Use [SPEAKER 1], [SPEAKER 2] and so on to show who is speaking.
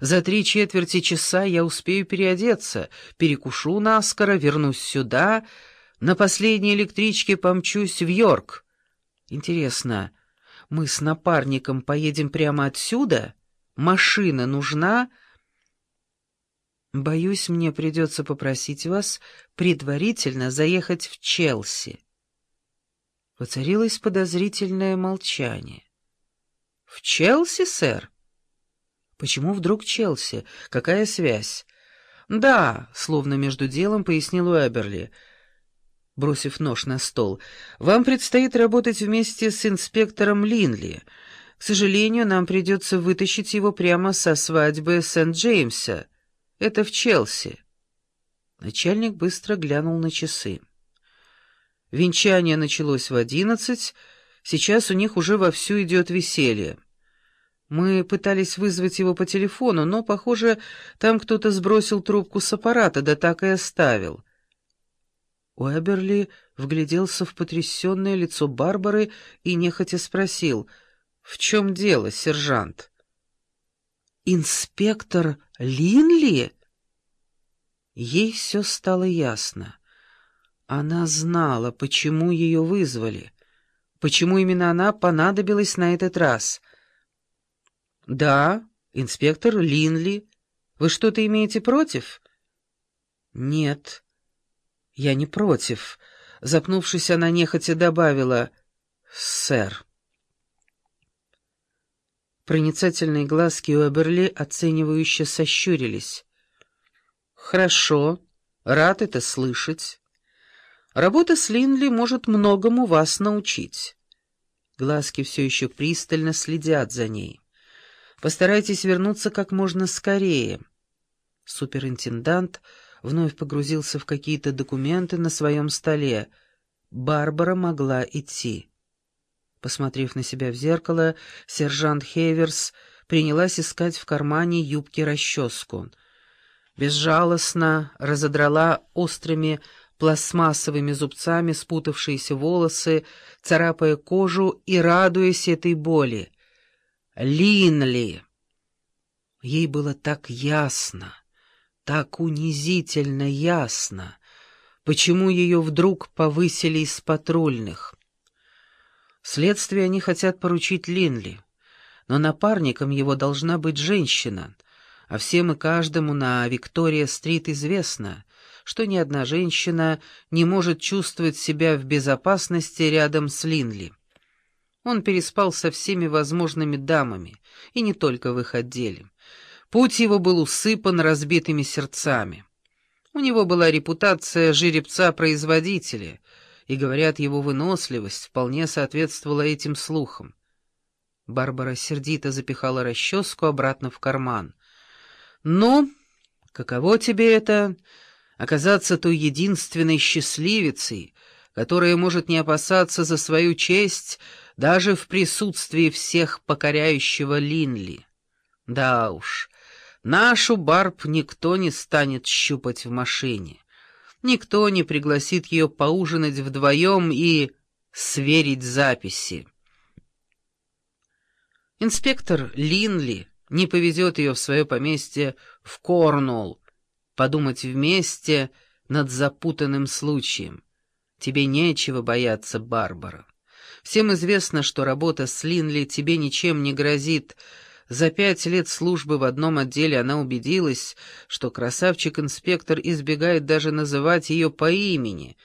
[SPEAKER 1] За три четверти часа я успею переодеться, перекушу наскоро, вернусь сюда, на последней электричке помчусь в Йорк. Интересно, мы с напарником поедем прямо отсюда? Машина нужна?» Боюсь, мне придется попросить вас предварительно заехать в Челси. Воцарилось подозрительное молчание. «В Челси, сэр?» «Почему вдруг Челси? Какая связь?» «Да», — словно между делом пояснил Уэберли, бросив нож на стол, «вам предстоит работать вместе с инспектором Линли. К сожалению, нам придется вытащить его прямо со свадьбы Сент-Джеймса». Это в Челси. Начальник быстро глянул на часы. Венчание началось в одиннадцать, сейчас у них уже вовсю идет веселье. Мы пытались вызвать его по телефону, но, похоже, там кто-то сбросил трубку с аппарата, да так и оставил. Уэберли вгляделся в потрясенное лицо Барбары и нехотя спросил, «В чем дело, сержант?» «Инспектор Линли?» Ей все стало ясно. Она знала, почему ее вызвали, почему именно она понадобилась на этот раз. «Да, инспектор Линли. Вы что-то имеете против?» «Нет, я не против», — запнувшись, она нехотя добавила «сэр». Проницательные глазки Уэберли оценивающе сощурились. «Хорошо, рад это слышать. Работа с Линли может многому вас научить». Глазки все еще пристально следят за ней. «Постарайтесь вернуться как можно скорее». Суперинтендант вновь погрузился в какие-то документы на своем столе. Барбара могла идти. Посмотрев на себя в зеркало, сержант Хейверс принялась искать в кармане юбки расческу. Безжалостно разодрала острыми пластмассовыми зубцами спутавшиеся волосы, царапая кожу и радуясь этой боли. Линли! Ей было так ясно, так унизительно ясно, почему ее вдруг повысили из патрульных. Следствие они хотят поручить Линли, но напарником его должна быть женщина, а всем и каждому на Виктория-стрит известно, что ни одна женщина не может чувствовать себя в безопасности рядом с Линли. Он переспал со всеми возможными дамами, и не только в их отделе. Путь его был усыпан разбитыми сердцами. У него была репутация жеребца-производителя — и, говорят, его выносливость вполне соответствовала этим слухам. Барбара сердито запихала расческу обратно в карман. «Ну, каково тебе это, оказаться той единственной счастливицей, которая может не опасаться за свою честь даже в присутствии всех покоряющего Линли? Да уж, нашу Барб никто не станет щупать в машине». Никто не пригласит ее поужинать вдвоем и сверить записи. Инспектор Линли не повезет ее в свое поместье в Корнуолл, подумать вместе над запутанным случаем. Тебе нечего бояться, Барбара. Всем известно, что работа с Линли тебе ничем не грозит, за пять лет службы в одном отделе она убедилась, что красавчик-инспектор избегает даже называть ее по имени